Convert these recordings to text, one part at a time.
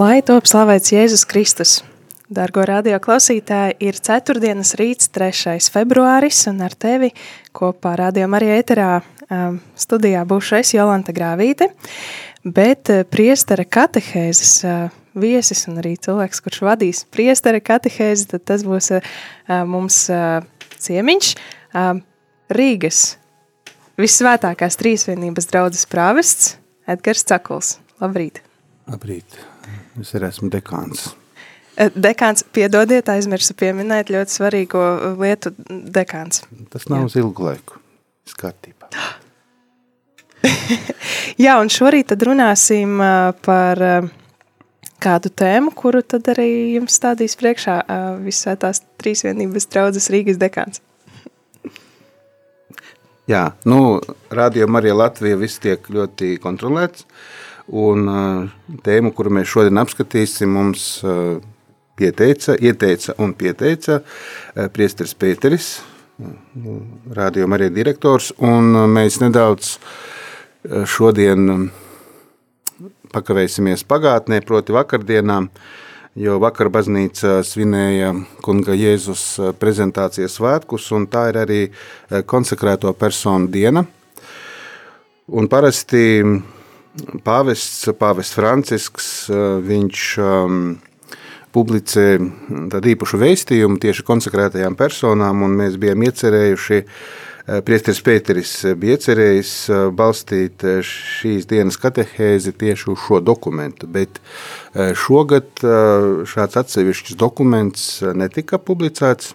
Lai top slavēts Jēzus Kristus! Dargo radio klausītāji, ir ceturtdienas rīts, 3. februāris, un ar tevi kopā radio Marija Eterā um, studijā būšu es, Jolanta Grāvīte, bet uh, priestara katehēzes uh, viesis un arī cilvēks, kurš vadīs priestara katehēzi, tad tas būs uh, mums ciemiņš uh, Rīgas visvētākās trīsvienības draudzes prāvests Edgars Cakuls. Labrīt! Labrīt! Es arī esmu dekāns. Eh, dekāns, piedodiet, aizmirsu pieminēt ļoti svarīgo lietu dekāns. Tas nav Jā. uz ilgu laiku. Skatībā. Jā, un šorīt tad runāsim eh, par eh, kādu tēmu, kuru tad arī jums stādīs priekšā visā tās trīsvienības draudzes Rīgas dekāns. Jā, nu, rādījumā arī Latvija viss tiek ļoti kontrolēts. Uh, Un tēmu, kuru mēs šodien apskatīsim, mums pieteica, ieteica un pieteica priesteris Pēteris, rādījuma arī direktors, un mēs nedaudz šodien pakavēsimies pagātnē, proti vakardienām, jo vakar baznīca svinēja kunga Jēzus prezentācijas svētkus, un tā ir arī konsekrēto personu diena. Un parasti pāvests, pāvests Francisks, viņš um, publicē tādu īpašu vēstījumu tieši konsekrētajām personām, un mēs bijām iecerējuši, priesteris Pēteris bija iecerējis balstīt šīs dienas katehēzi tieši uz šo dokumentu, bet šogad šāds atsevišķs dokuments netika publicēts,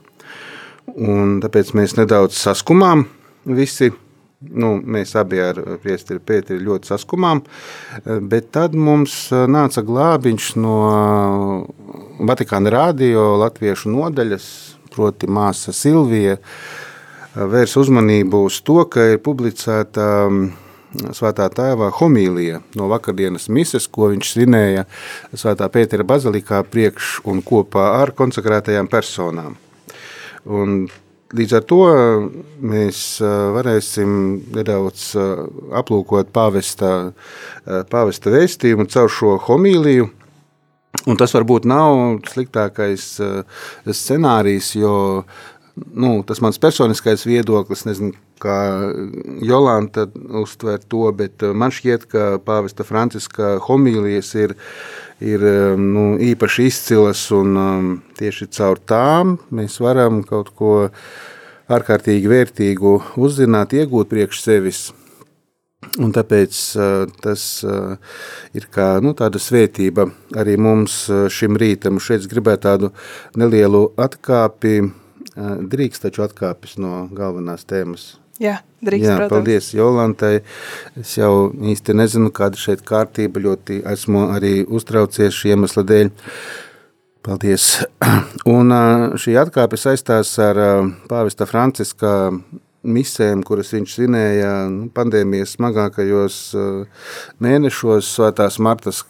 un tāpēc mēs nedaudz saskumām visi Nu, mēs abi ar Priesteri Pēteri ļoti saskumām, bet tad mums nāca glābiņš no Vatikāna radio latviešu nodaļas, proti māsa Silvija, vērs uzmanību uz to, ka ir publicēta Svētā tēvā homīlija no vakardienas mises, ko viņš svinēja Svētā Pētera bazilikā priekš un kopā ar konsekrētajām personām. Un Līdz ar to mēs varēsim nedaudz aplūkot pāvesta, pāvesta vēstījumu caur šo homīliju. Un tas varbūt nav sliktākais scenārijs, jo nu, tas mans personiskais viedoklis, nezinu, kā Jolanta uztver to, bet man šķiet, ka pāvesta Franciska homīlijas ir ir um, nu, īpaši izcilas, un um, tieši caur tām mēs varam kaut ko ārkārtīgi vērtīgu uzzināt, iegūt priekš sevis. Un tāpēc uh, tas uh, ir kā nu, tāda svētība arī mums uh, šim rītam. Šeit es gribētu tādu nelielu atkāpi, drīkst taču atkāpis no galvenās tēmas Jā, drīkst, Jā, protams. paldies Jolantai. Es jau īsti nezinu, kāda šeit kārtība. Ļoti esmu arī uztraucies šī iemesla dēļ. Paldies. Un šī atkāpe saistās ar pāvesta Franciska misēm, kuras viņš svinēja nu, pandēmijas smagākajos mēnešos Svētās Martas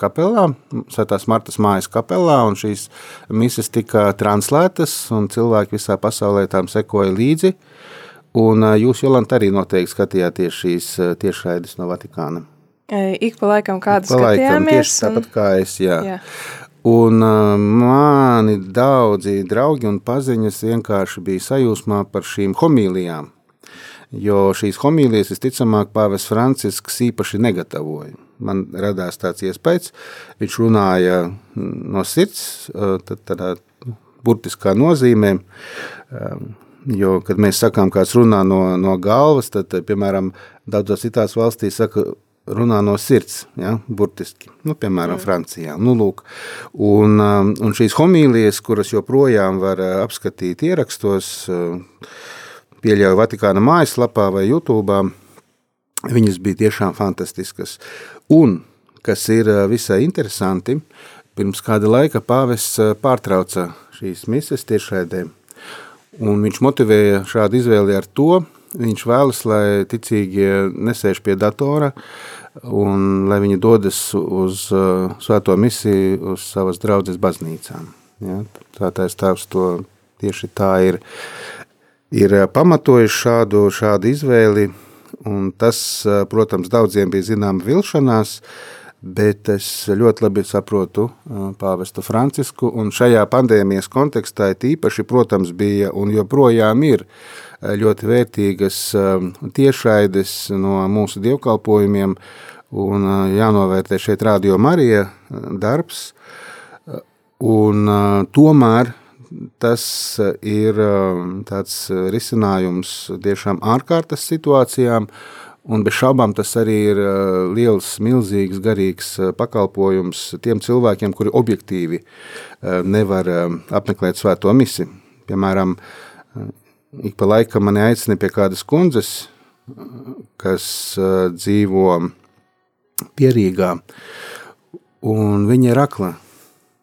kapelā, Svētās Martas mājas kapelā, un šīs mises tika translētas, un cilvēki visā pasaulē tām sekoja līdzi. Un jūs, Jolanta, arī noteikti skatījāties šīs tiešraides no Vatikāna. Ik pa laikam kādu pa laikam, tieši un... tāpat kā es, jā. jā. Un mani daudzi draugi un paziņas vienkārši bija sajūsmā par šīm homīlijām, jo šīs homīlijas visticamāk pāvis Francisks īpaši negatavoja. Man radās tāds iespējas, viņš runāja no sirds, tad tādā burtiskā nozīmē, Jo, kad mēs sakām, kāds runā no, no galvas, tad, piemēram, daudzās citās valstīs saka, runā no sirds, ja, burtiski, nu, piemēram, mm. Francijā. Nu, lūk, un, um, un šīs homīlijas, kuras joprojām var uh, apskatīt ierakstos, pieļauju Vatikāna mājaslapā vai YouTube, viņas bija tiešām fantastiskas. Un, kas ir visai interesanti, pirms kāda laika pāvests pārtrauca šīs mises tiešraidē, un viņš motivēja šādu izvēli ar to, viņš vēlas, lai ticīgie nesēž pie datora, un lai viņi dodas uz uh, svēto misiju, uz savas draudzes baznīcām. Ja? Tātais tēvs to tieši tā ir, ir uh, pamatojis šādu, šādu izvēli, un tas, uh, protams, daudziem bija zināma vilšanās, bet es ļoti labi saprotu uh, pāvestu Francisku, un šajā pandēmijas kontekstā tīpaši, protams, bija un joprojām ir ļoti vērtīgas um, tiešraides no mūsu dievkalpojumiem, un uh, jānovērtē šeit radio Marija uh, darbs, un uh, tomēr tas ir um, tāds risinājums tiešām ārkārtas situācijām, un bez šaubām tas arī ir liels, milzīgs, garīgs pakalpojums tiem cilvēkiem, kuri objektīvi nevar apmeklēt svēto misi. Piemēram, ik pa laikam mani aicina pie kādas kundzes, kas dzīvo pierīgā, un viņa ir akla.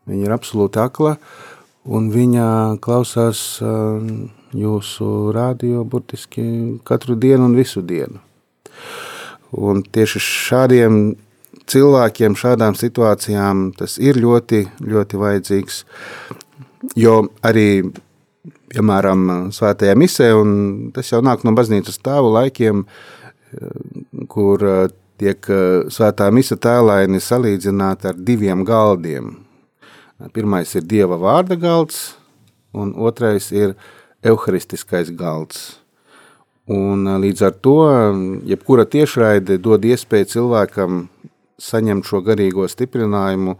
Viņa ir absolūti akla, un viņa klausās jūsu rādio burtiski katru dienu un visu dienu. Un tieši šādiem cilvēkiem, šādām situācijām tas ir ļoti, ļoti vajadzīgs, jo arī piemēram, svētajā misē, un tas jau nāk no baznīcas tēvu laikiem, kur eh, tiek eh, svētā misa tēlaini salīdzināta ar diviem galdiem. Pirmais ir Dieva vārda galds, un otrais ir evharistiskais galds. Un līdz ar to, jebkura tiešraide dod iespēju cilvēkam saņemt šo garīgo stiprinājumu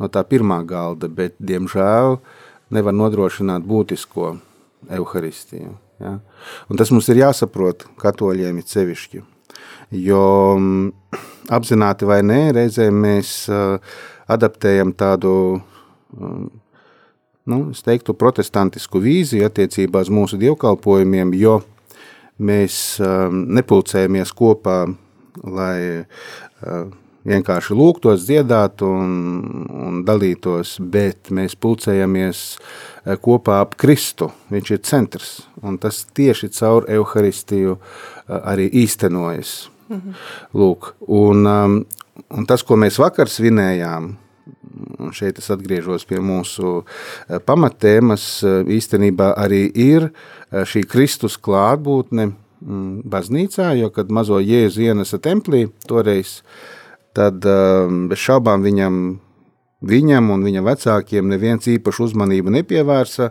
no tā pirmā galda, bet, diemžēl, nevar nodrošināt būtisko evaharistiju. Ja? Un tas mums ir jāsaprot, katoļiem ir sevišķi. Jo mm, apzināti vai nē, reizēm mēs adaptējam tādu, nu, es teiktu, protestantisku vīziju attiecībā uz mūsu dievkalpojumiem, jo mēs nepulcējamies kopā, lai vienkārši lūgtos, dziedātu un, un dalītos, bet mēs pulcējamies eh, kopā ap Kristu. Viņš ir centrs, un tas tieši caur Euharistiju eh, arī īstenojas. Mhm. Lūk, un, um, un tas, ko mēs vakar svinējām, un šeit es atgriežos pie mūsu eh, pamatēmas, īstenībā arī ir šī Kristus klātbūtne mm, baznīcā, jo, kad mazo Jēzu ienesa templī, toreiz tad um, bez šaubām viņam, viņam un viņa vecākiem neviens īpaši uzmanību nepievērsa,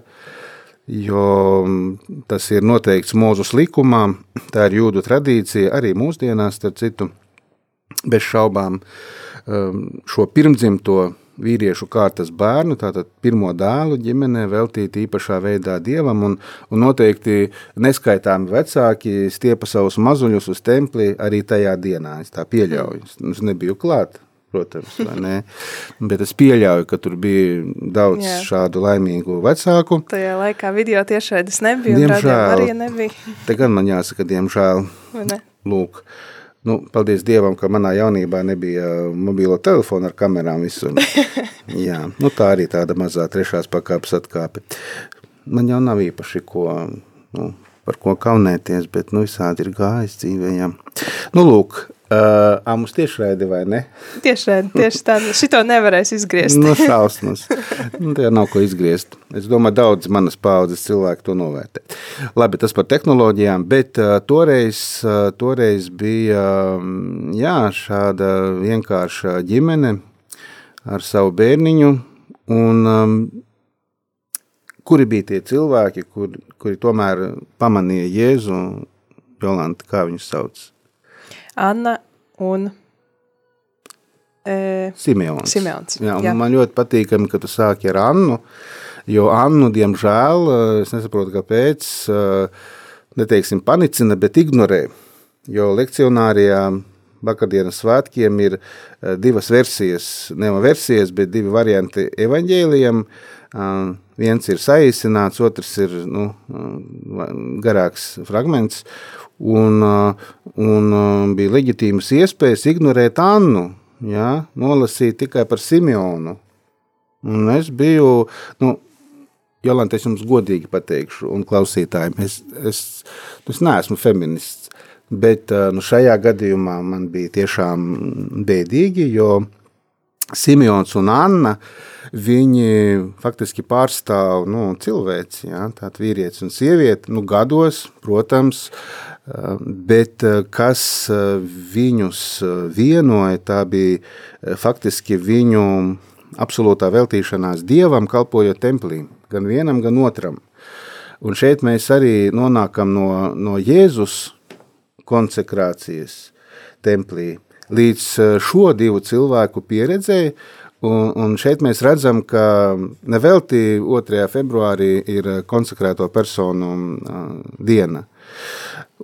jo um, tas ir noteikts mūzus likumā, tā ir jūdu tradīcija, arī mūsdienās, starp citu, bez šaubām um, šo pirmdzimto vīriešu kārtas bērnu, tātad pirmo dēlu ģimenē veltīt īpašā veidā dievam, un, un noteikti neskaitāmi vecāki stiepa savus mazuļus uz templi arī tajā dienā. Es tā pieļauju. Es nebiju klāt, protams? Bet es pieļauju, ka tur bija daudz Jā. šādu laimīgu vecāku. Tajā laikā video tiešraides nebija, diemžēl, arī nebija. Te gan man jāsaka, diemžēl. Lūk. Uh, Nu, paldies Dievam, ka manā jaunībā nebija uh, mobilo telefonu ar kamerām visur. Jā, nu, tā arī tāda mazā trešās pakāpes atkāpe. Man jau nav īpaši ko, nu, par ko kaunēties, bet nu, visādi ir gājis dzīvē. Jā. Nu, lūk, Uh, mums tiešraidi vai ne? Tiešraidi, tieši tā. Šito nevarēs izgriezt. nu, šausmas. Nu, tajā nav ko izgriezt. Es domāju, daudz manas paudzes cilvēku to novērtē. Labi, tas par tehnoloģijām, bet uh, toreiz, uh, toreiz bija um, jā, šāda vienkārša ģimene ar savu bērniņu, un um, kuri bija tie cilvēki, kur, kuri tomēr pamanīja Jēzu, Jolanta, kā viņus sauc? Anna un e, Simeons. Simeons. Jā, jā. Man ļoti patīkami, ka tu sāki ar Annu, jo Annu, diemžēl, es nesaprotu, kāpēc, neteiksim panicina, bet ignorē, jo lekcionārijā vakardienas svētkiem ir uh, divas versijas, ne versijas, bet divi varianti evaņģēlijam. Uh, viens ir saīsināts, otrs ir nu, garāks fragments, un, un bija leģitīmas iespējas ignorēt Annu, ja, nolasīt tikai par Simeonu. Un es biju, nu, Jolanta, es jums godīgi pateikšu, un klausītājiem, es, es, es neesmu feminists, bet nu, šajā gadījumā man bija tiešām bēdīgi, jo Simeons un Anna, viņi faktiski pārstāv nu, cilvēci, ja, tātad vīrietis un sievieti, nu, gados, protams, bet kas viņus vienoja, tā bija faktiski viņu absolūtā veltīšanās Dievam, kalpojot templī, gan vienam, gan otram. Un šeit mēs arī nonākam no, no Jēzus konsekrācijas templī līdz eh, šo divu cilvēku pieredzēji, Un, un šeit mēs redzam, ka nevelti 2. februārī ir konsekrēto personu uh, diena.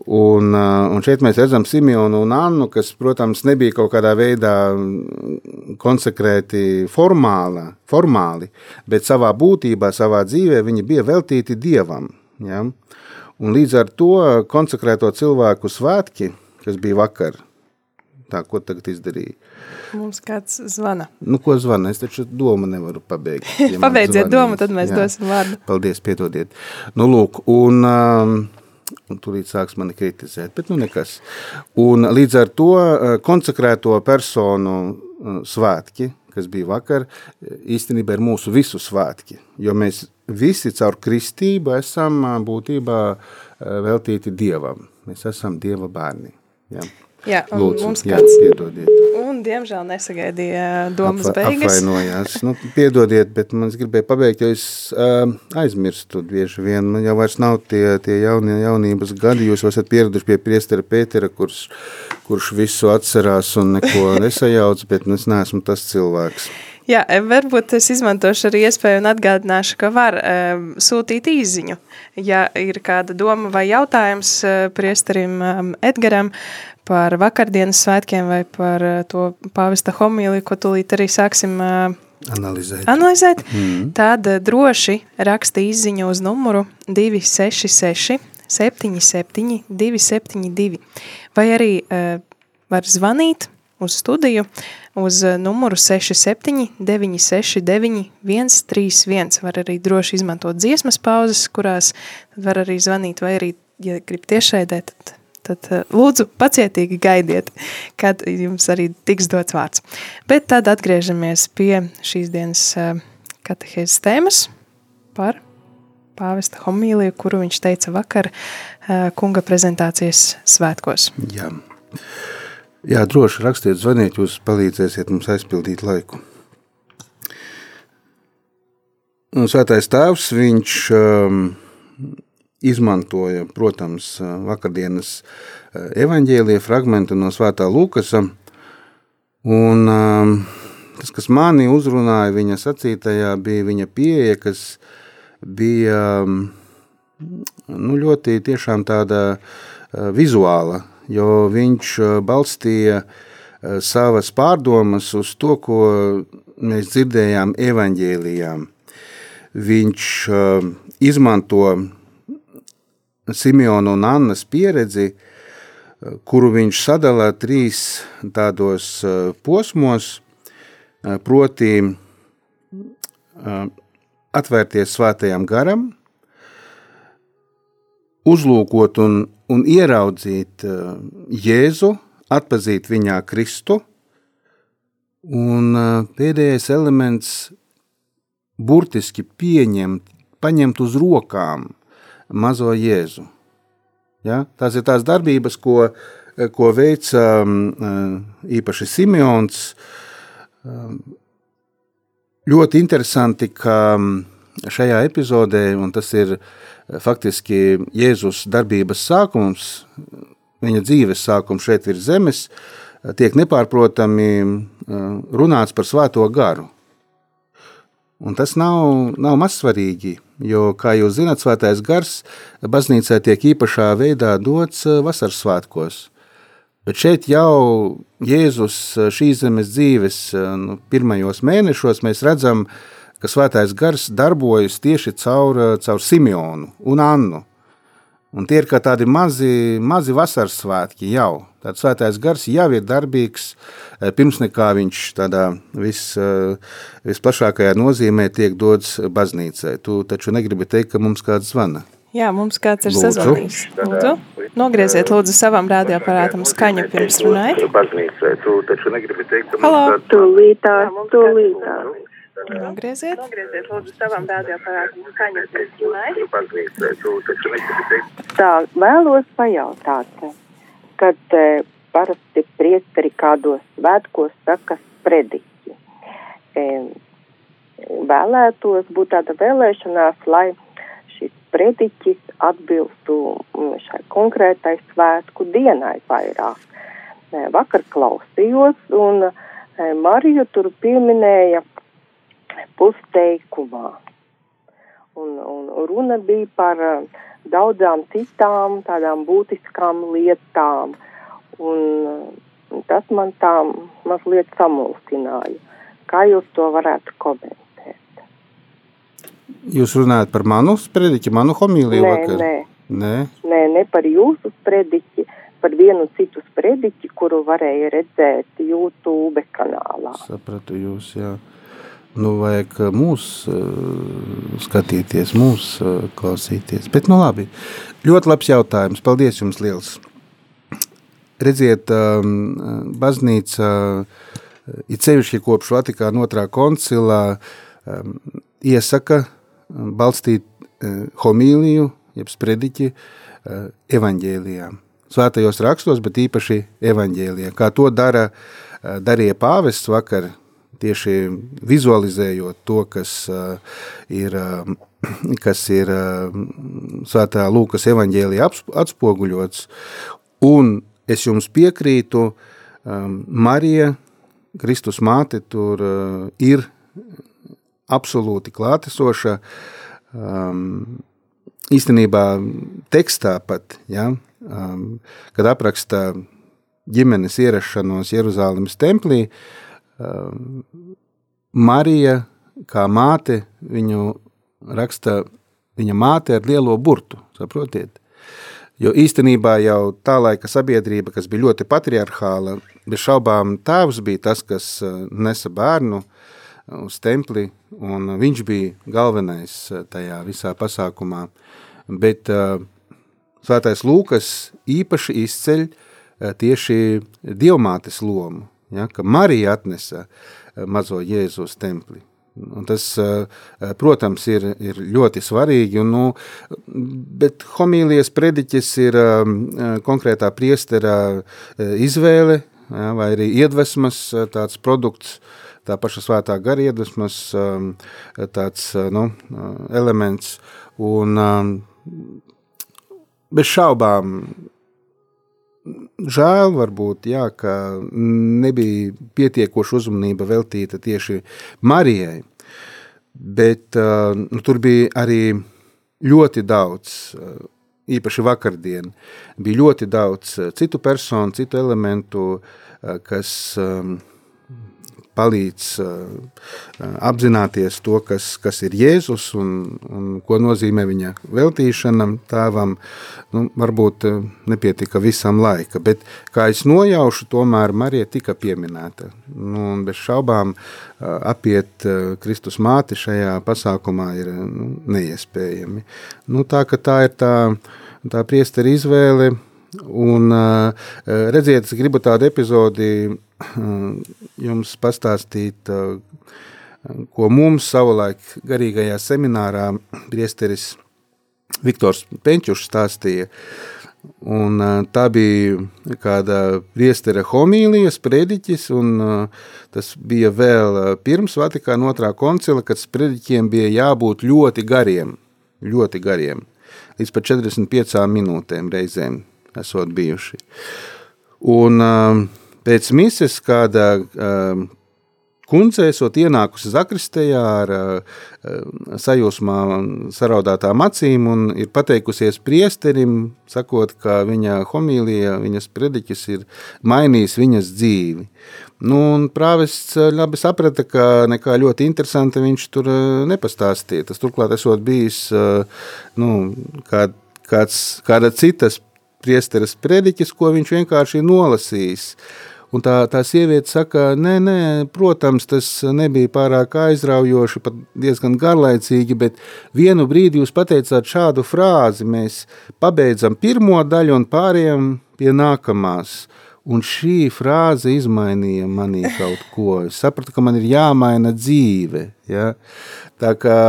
Un, un šeit mēs redzam Simonu un Annu, kas, protams, nebija kaut kādā veidā konsekrēti formāla, formāli, bet savā būtībā, savā dzīvē viņi bija veltīti Dievam. Ja? Un līdz ar to konsekrēto cilvēku svētki, kas bija vakar, tā, ko tagad izdarīja? Mums kāds zvana. Nu, ko zvana? Es taču domu nevaru pabeigt. Ja Pabeidziet domu, tad mēs jā. dosim vārdu. Paldies, piedodiet. Nu, lūk, un... Um, un tūlīt sāks mani kritizēt, bet nu nekas. Un līdz ar to eh, konsekrēto personu eh, svētki, kas bija vakar, īstenībā ir mūsu visu svētki, jo mēs visi caur kristību esam būtībā veltīti Dievam. Mēs esam Dieva bērni. Ja. Jā, un Lūdzu, mums kāds, jā, piedodiet. Un, diemžēl, nesagaidīja domas Apva, beigas. Apvainojās. Nu, piedodiet, bet man es gribēju pabeigt, jo es uh, aizmirstu bieži vien. Man jau vairs nav tie, tie jaunie, jaunības gadi. Jūs esat pieraduši pie priestera Pētera, kurš, kurš visu atcerās un neko nesajauc, bet nu, es neesmu tas cilvēks. Jā, varbūt es izmantošu arī iespēju un atgādināšu, ka var um, sūtīt īziņu. Ja ir kāda doma vai jautājums uh, priesterim um, Edgaram par vakardienas svētkiem vai par uh, to pāvesta homīli, ko tūlīt arī sāksim uh, analizēt, analizēt mm. tad uh, droši raksta īziņu uz numuru 266 77 272 vai arī uh, var zvanīt uz studiju uz eh, numuru 67 969 131. Var arī droši izmantot dziesmas pauzes, kurās var arī zvanīt, vai arī, ja grib tiešraidē, tad, tad eh, lūdzu pacietīgi gaidiet, kad jums arī tiks dots vārds. Bet tad atgriežamies pie šīs dienas eh, katehēzes tēmas par pāvesta homīliju, kuru viņš teica vakar kunga prezentācijas svētkos. Jā. Jā, droši rakstiet, zvaniet, jūs palīdzēsiet mums aizpildīt laiku. Un svētais tēvs, viņš um, izmantoja, protams, vakardienas uh, evaņģēlija fragmentu no svētā Lūkasa, un um, tas, kas mani uzrunāja viņa sacītajā, bija viņa pieeja, kas bija um, nu, ļoti tiešām tāda uh, vizuāla, jo viņš eh, balstīja eh, savas pārdomas uz to, ko mēs dzirdējām evaņģēlijām. Viņš eh, izmanto Simeona un Annas pieredzi, kuru viņš sadalā trīs tādos posmos, proti atvērties svētajam garam, uzlūkot un un ieraudzīt eh, Jēzu, atpazīt viņā Kristu, un eh, pēdējais elements burtiski pieņemt, paņemt uz rokām mazo Jēzu. Ja? Tās ir tās darbības, ko, eh, ko veica īpaši Simeons. Ļoti interesanti, ka šajā epizodē, un tas ir faktiski Jēzus darbības sākums, viņa dzīves sākums šeit ir zemes, tiek nepārprotami runāts par svēto garu. Un tas nav, nav mazsvarīgi, jo, kā jūs zināt, svētais gars baznīcā tiek īpašā veidā dots vasaras svētkos. Bet šeit jau Jēzus šīs zemes dzīves nu, pirmajos mēnešos mēs redzam, ka svētais gars darbojas tieši caur, caur Simeonu un Annu. Un tie ir kā tādi mazi, mazi vasaras svētki jau. Tāds svētais gars jau ir darbīgs, eh, pirms nekā viņš tādā vis, eh, visplašākajā nozīmē tiek dots baznīcai. Tu taču negribi teikt, ka mums kāds zvana. Jā, mums kāds ir sazvanījis. Lūdzu, nogrieziet lūdzu savam rādioaparātam skaņu pirms runājat. Baznīcai. Tu taču negribi teikt, ka Halo. Tūlītās, tūlītās. Nogrieziet. Nogrieziet lūdzu savam taču negribi teikt. Tā, vēlos pajautāt, kad e, parasti priesteri kādos svētkos saka sprediķi. E, vēlētos būt tāda vēlēšanās, lai šis sprediķis atbilstu mm, šai konkrētai svētku dienai vairāk. E, vakar klausījos un e, Mariju tur pieminēja pusteikumā. Un, un runa bija par uh, daudzām citām tādām būtiskām lietām. Un, uh, tas man tā mazliet samulsināja. Kā jūs to varētu komentēt? Jūs runājat par manu sprediķi, manu homīliju Nē, vakar? nē, Nē. nē, ne par jūsu sprediķi, par vienu citu sprediķi, kuru varēja redzēt YouTube kanālā. Sapratu jūs, jā. Nu, vajag uh, mūs uh, skatīties, mūs uh, klausīties. Bet, nu labi, ļoti labs jautājums. Paldies jums liels. Redziet, um, baznīca, ir cevišķi kopš Vatikāna otrā koncilā, um, iesaka balstīt homīliju, jeb sprediķi uh, evaņģēlijā. Svētajos rakstos, bet īpaši evaņģēlijā. Kā to dara, darīja pāvests vakar, tieši vizualizējot to, kas uh, ir, uh, kas ir uh, svētā Lūkas evaņģēlijā atspoguļots. Un es jums piekrītu, Marija, Kristus māte, tur uh, ir absolūti klātesoša. Īstenībā tekstā pat, ja, kad apraksta ģimenes ierašanos Jeruzālēmas templī, um, Marija kā māte viņu raksta, viņa māte ar lielo burtu, saprotiet? Jo īstenībā jau tā laika sabiedrība, kas bija ļoti patriarchāla, bez šaubām tēvs bija tas, kas uh, nesa bērnu uz templi, un viņš bija galvenais uh, tajā visā pasākumā. Bet uh, svētais Lūkas īpaši izceļ uh, tieši dievmātes lomu, ja, ka Marija atnesa uh, mazo Jēzu uz templi. Un tas, uh, protams, ir, ir ļoti svarīgi, un, nu, bet homīlijas prediķis ir um, konkrētā priestera izvēle, ja, vai arī iedvesmas tāds produkts, tā paša svētā gara iedvesmas tāds nu, elements, un bez šaubām žēl varbūt, jā, ka nebija pietiekoša uzmanība veltīta tieši Marijai, bet uh, nu, tur bija arī ļoti daudz, uh, īpaši vakardien, bija ļoti daudz uh, citu personu, citu elementu, kas um, palīdz uh, apzināties to, kas, kas ir Jēzus un, un ko nozīmē viņa veltīšana tēvam. Nu, varbūt uh, nepietika visam laika, bet kā es nojaušu, tomēr Marija tika pieminēta. Nu, un bez šaubām uh, apiet uh, Kristus māti šajā pasākumā ir nu, neiespējami. Nu, tā, tā ir tā, tā priestera izvēle, Un, redziet, es gribu tādu epizodi jums pastāstīt, ko mums savulaik garīgajā seminārā priesteris Viktors Penčušs stāstīja. Un, tā bija kāda priestera homīlijas prediķis, un tas bija vēl pirms Vatikāna otrā koncila, kad sprediķiem bija jābūt ļoti gariem, ļoti gariem, līdz pat 45 minūtēm reizēm esot bijuši. Un pēc mises kāda kundze, esot ienākusi zakristējā ar uh, sajūsmā saraudātām acīm un ir pateikusies priesterim, sakot, ka viņa homīlija, viņas prediķis ir mainījis viņas dzīvi. Nu, un prāvests labi saprata, ka nekā ļoti interesanta viņš tur nepastāstīja. Tas turklāt esot bijis nu, kā, kāds, kāda citas priesteres prediķis, ko viņš vienkārši ir nolasījis. Un tā, tā sieviete saka, nē, nē, protams, tas nebija pārāk aizraujoši, pat diezgan garlaicīgi, bet vienu brīdi jūs pateicāt šādu frāzi, mēs pabeidzam pirmo daļu un pārējām pie nākamās. Un šī frāze izmainīja manī kaut ko. Es sapratu, ka man ir jāmaina dzīve. Ja? Tā kā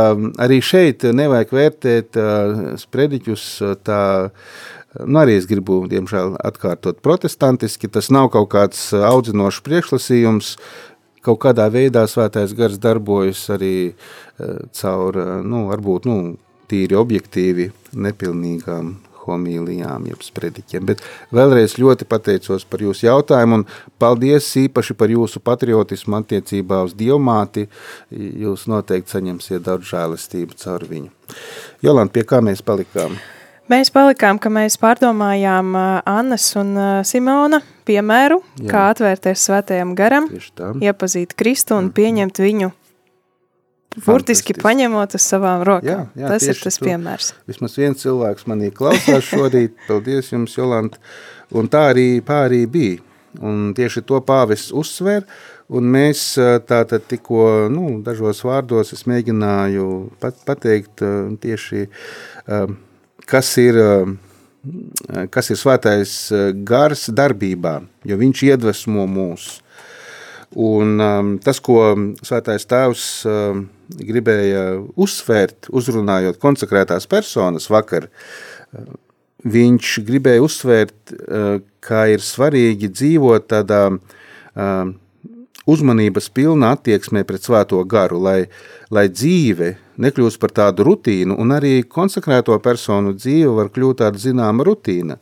arī šeit nevajag vērtēt uh, sprediķus uh, tā uh, Nu, arī es gribu, diemžēl, atkārtot protestantiski. Tas nav kaut kāds uh, audzinošs priekšlasījums. Kaut kādā veidā svētais gars darbojas arī uh, caur, uh, nu, varbūt, nu, tīri objektīvi nepilnīgām homīlijām, jeb sprediķiem. Bet vēlreiz ļoti pateicos par jūsu jautājumu un paldies īpaši par jūsu patriotismu attiecībā uz dievmāti. Jūs noteikti saņemsiet daudz žēlistību caur viņu. Jolanta, pie kā mēs palikām? Mēs palikām, ka mēs pārdomājām Annas un Simona piemēru, Jā. kā atvērties svētajam garam, iepazīt Kristu un mm. pieņemt viņu burtiski paņemot uz savām rokām. Jā, jā, tas ir tas to. piemērs. Vismaz viens cilvēks manī klausās šorīt, paldies jums, Jolanta, un tā arī, pārī bija. Un tieši to pāvis uzsver, un mēs tātad tikko, nu, dažos vārdos es mēģināju pat, pateikt tieši uh, kas ir, eh, kas ir svētais eh, gars darbībā, jo viņš iedvesmo mūs. Un um, tas, ko svētais tēvs gribēja uzsvērt, uzrunājot konsekrētās personas vakar, viņš gribēja uzsvērt, kā ir svarīgi dzīvot tādā uzmanības pilnā attieksmē pret svēto garu, lai, lai dzīve nekļūst par tādu rutīnu, un arī konsekrēto personu dzīve var kļūt tāda zināma rutīna.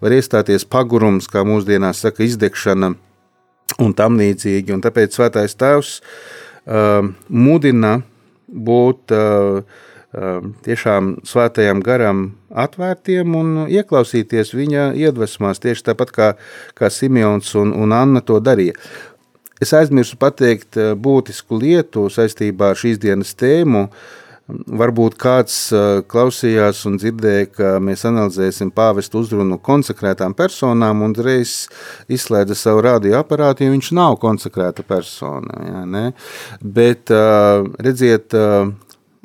Var iestāties pagurums, kā mūsdienās saka, izdegšana un tam līdzīgi, un tāpēc svētais tēvs uh, mudina būt uh, uh, tiešām svētajam garam atvērtiem un ieklausīties viņa iedvesmās, tieši tāpat kā, kā Simeons un, un Anna to darīja. Es aizmirsu pateikt eh, būtisku lietu saistībā ar šīs dienas tēmu. Varbūt kāds eh, klausījās un dzirdēja, ka mēs analizēsim pāvestu uzrunu konsekrētām personām un reiz izslēdza savu radioaparātu, jo viņš nav konsekrēta persona. Jā, ne? Bet eh, redziet,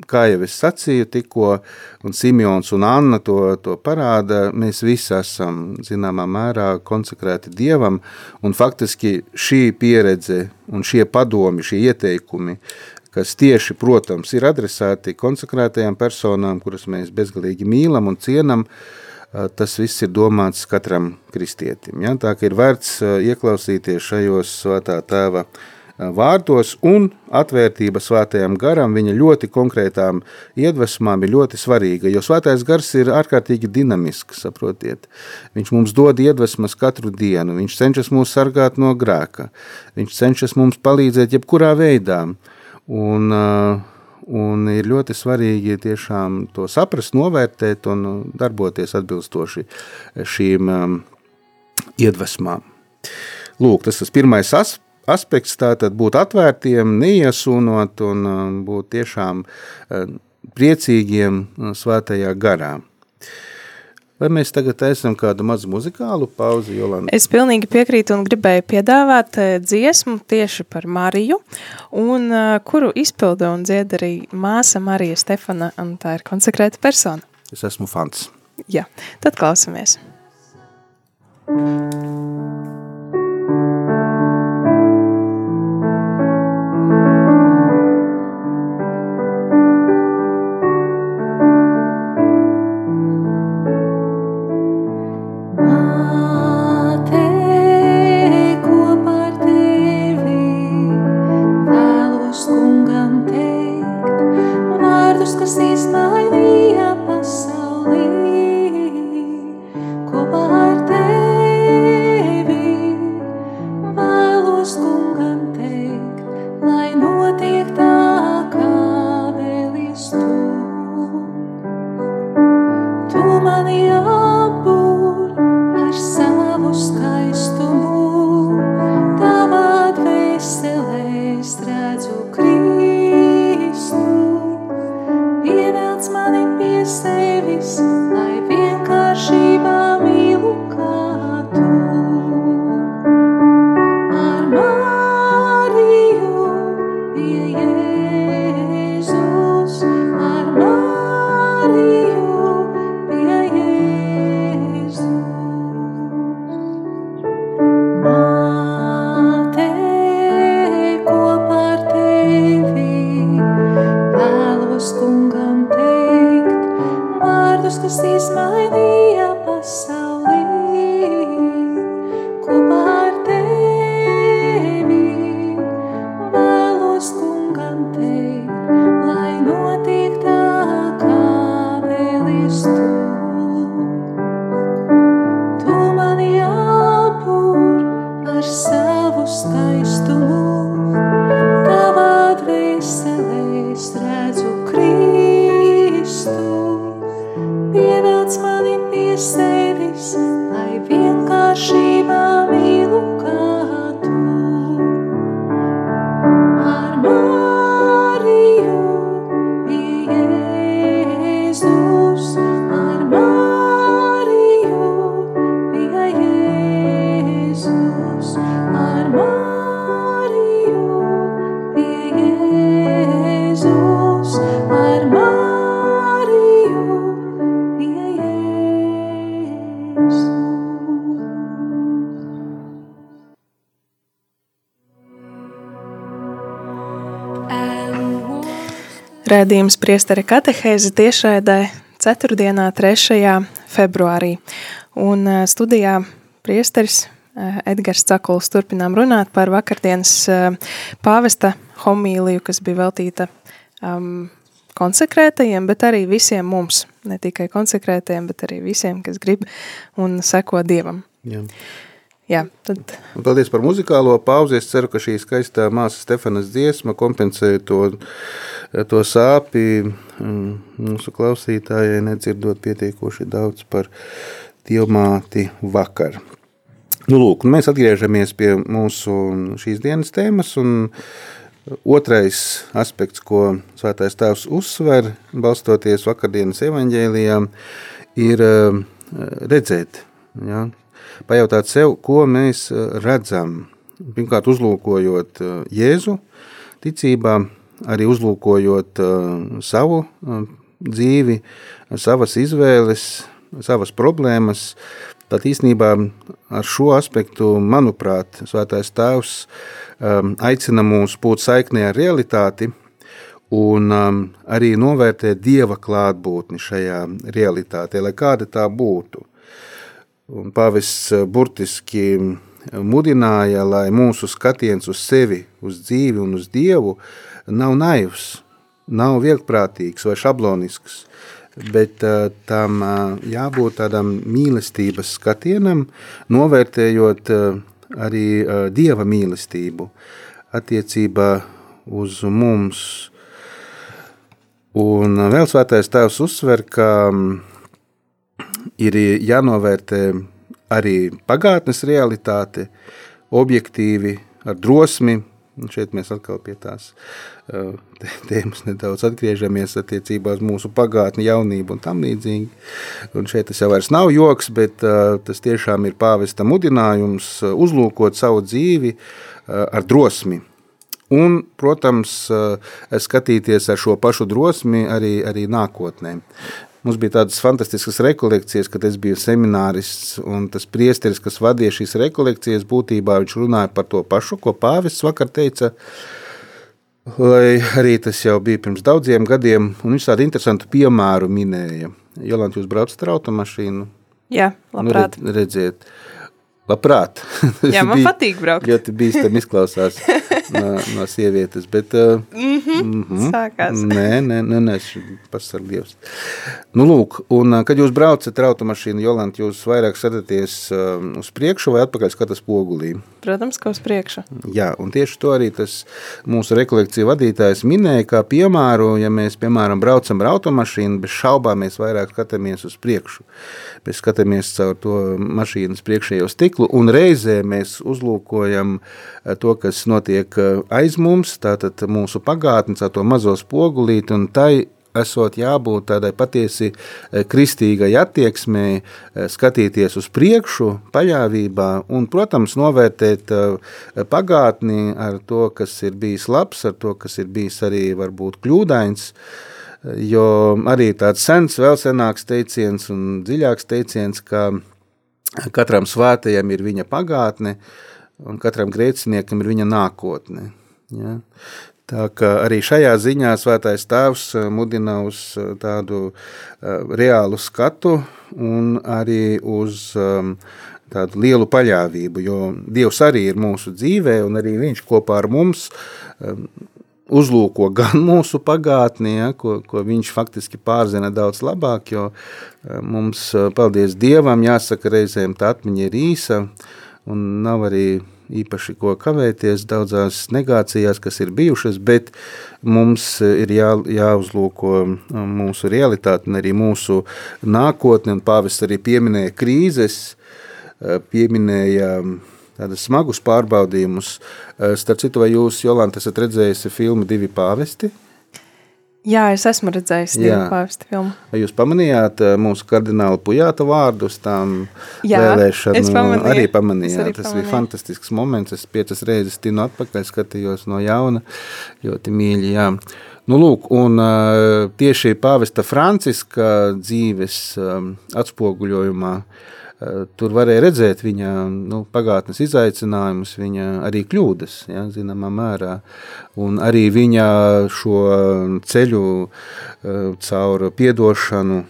kā jau es sacīju, tikko, un Simons un Anna to, to parāda, mēs visi esam zināmā mērā konsekrēti Dievam, un faktiski šī pieredze un šie padomi, šie ieteikumi, kas tieši, protams, ir adresēti konsekrētajām personām, kuras mēs bezgalīgi mīlam un cienam, tas viss ir domāts katram kristietim. Ja? Tā ka ir vērts ieklausīties šajos svētā tēva vārdos, un atvērtība svētajam garam, viņa ļoti konkrētām iedvesmām ir ļoti svarīga, jo svētais gars ir ārkārtīgi dinamisks, saprotiet. Viņš mums dod iedvesmas katru dienu, viņš cenšas mūs sargāt no grēka, viņš cenšas mums palīdzēt jebkurā veidā, un, un ir ļoti svarīgi tiešām to saprast, novērtēt un darboties atbilstoši šīm um, iedvesmām. Lūk, tas ir pirmais aspekts aspekts tātad būt atvērtiem, neiesūnot un uh, būt tiešām uh, priecīgiem uh, svētajā garā. Vai mēs tagad esam kādu mazu muzikālu pauzi, Jolanda? Es pilnīgi piekrītu un gribēju piedāvāt dziesmu tieši par Mariju, un kuru izpilda un dzied arī māsa Marija Stefana, un tā ir konsekrēta persona. Es esmu fans. Jā, tad klausamies. Thank you. Smiling, be a peace Rēdījums priesteri katehēzi tiešraidē 4. 3. februārī. Un studijā priesteris Edgars Cakuls turpinām runāt par vakardienas pāvesta homīliju, kas bija veltīta um, konsekrētajiem, bet arī visiem mums. Ne tikai konsekrētajiem, bet arī visiem, kas grib un seko Dievam. Jā. Jā, tad... Paldies par muzikālo pauzi. Es ceru, ka šī skaistā māsa Stefanas dziesma kompensēja to, to sāpi mūsu klausītājai, nedzirdot pietiekoši daudz par dievmāti vakar. Nu, lūk, mēs atgriežamies pie mūsu šīs dienas tēmas, otrais aspekts, ko svētais tēvs uzsver, balstoties vakardienas evaņģēlijā, ir redzēt, ja, pajautāt sev, ko mēs eh, redzam. Pirmkārt, uzlūkojot eh, Jēzu ticībā, arī uzlūkojot eh, savu dzīvi, savas izvēles, savas problēmas. Tad īstenībā ar šo aspektu, manuprāt, Svētais Tēvs aicina mūs būt saiknē ar realitāti un arī novērtēt Dieva klātbūtni šajā realitātē, lai kāda tā būtu. Un pāvests eh, burtiski eh, mudināja, lai mūsu skatiens uz sevi, uz dzīvi un uz Dievu nav naivs, nav vieglprātīgs vai šablonisks, bet uh, tam jābūt tādam mīlestības skatienam, novērtējot arī Dieva mīlestību attiecībā uz mums. Un vēl svētais tēvs uzsver, ka um, ir jānovērtē arī pagātnes realitāte, objektīvi, ar drosmi. Un šeit mēs atkal pie tās tēmas nedaudz atgriežamies attiecībā uz mūsu pagātni, jaunību un tam līdzīgi. Un šeit tas jau vairs nav joks, bet tas tiešām ir pāvesta mudinājums uzlūkot savu dzīvi ar drosmi. Un, protams, skatīties ar šo pašu drosmi arī, arī nākotnē. Mums bija tādas fantastiskas rekolekcijas, kad es biju seminārists, un tas priesteris, kas vadīja šīs rekolekcijas, būtībā viņš runāja par to pašu, ko pāvests vakar teica, lai arī tas jau bija pirms daudziem gadiem, un viņš tādu interesantu piemēru minēja. Jolanta, jūs braucat ar automašīnu? Jā, labprāt. Nu, redziet, labprāt. Jā, man bija, patīk braukt. Ļoti bīstam izklausās. no, no sievietes. Bet, uh, mm -hmm, mm -hmm. Sākās. Nē, nē, nē, nē pasarg Dievs. Nu, lūk, un uh, kad jūs braucat ar automašīnu, Jolanta, jūs vairāk sadaties uh, uz priekšu vai atpakaļ skatas pogulī? Protams, ka uz priekšu. Jā, un tieši to arī tas mūsu rekolekcija vadītājs minēja, kā piemēru, ja mēs, piemēram, braucam ar automašīnu, bez šaubām mēs vairāk skatāmies uz priekšu. Mēs skatāmies caur to mašīnas priekšējo stiklu, un reizē mēs uzlūkojam eh, to, kas notiek aiz mums, tātad mūsu pagātni, caur to mazo spogulīti, un tai esot jābūt tādai patiesi eh, kristīgai attieksmei, skatīties uz priekšu, paļāvībā un, protams, novērtēt pagātni ar to, kas ir bijis labs, ar to, kas ir bijis arī varbūt kļūdains, jo arī tāds sens, vēl senāks teiciens un dziļāks teiciens, ka katram svētajam ir viņa pagātne, un katram grēciniekam ir viņa nākotne. Ja? Tā kā arī šajā ziņā svētais tēvs eh, mudina uz eh, tādu uh, reālu skatu un arī uz um, tādu lielu paļāvību, jo Dievs arī ir mūsu dzīvē un arī viņš kopā ar mums um, uzlūko gan mūsu pagātni, ja, ko, ko viņš faktiski pārzina daudz labāk, jo eh, mums, eh, paldies Dievam, jāsaka, reizēm tā atmiņa ir īsa, un nav arī īpaši ko kavēties daudzās negācijās, kas ir bijušas, bet mums ir jā, jāuzlūko eh, mūsu realitāte un arī mūsu nākotne, un pāvis arī pieminēja krīzes, pieminēja tādus smagus pārbaudījumus. Eh, starp citu, vai jūs, Jolanta, esat redzējusi filmu Divi pāvesti? Jā, es esmu redzējis divu pāvestu filmu. Vai jūs pamanījāt eh, mūsu kardinālu Pujāta vārdus tām Jā, vēlēšanu? Es pamanīju. Arī pamanījāt. Arī Tas pamanīju. bija fantastisks moments. Es piecas reizes tinu atpakaļ skatījos no jauna. Ļoti mīļi, jā. Nu, lūk, un eh, tieši pāvesta Franciska dzīves atspoguļojumā uh, Eh, tur varēja redzēt viņa nu, pagātnes izaicinājumus, viņa arī kļūdas, ja, zināmā mērā, un arī viņa šo ceļu eh, caur piedošanu,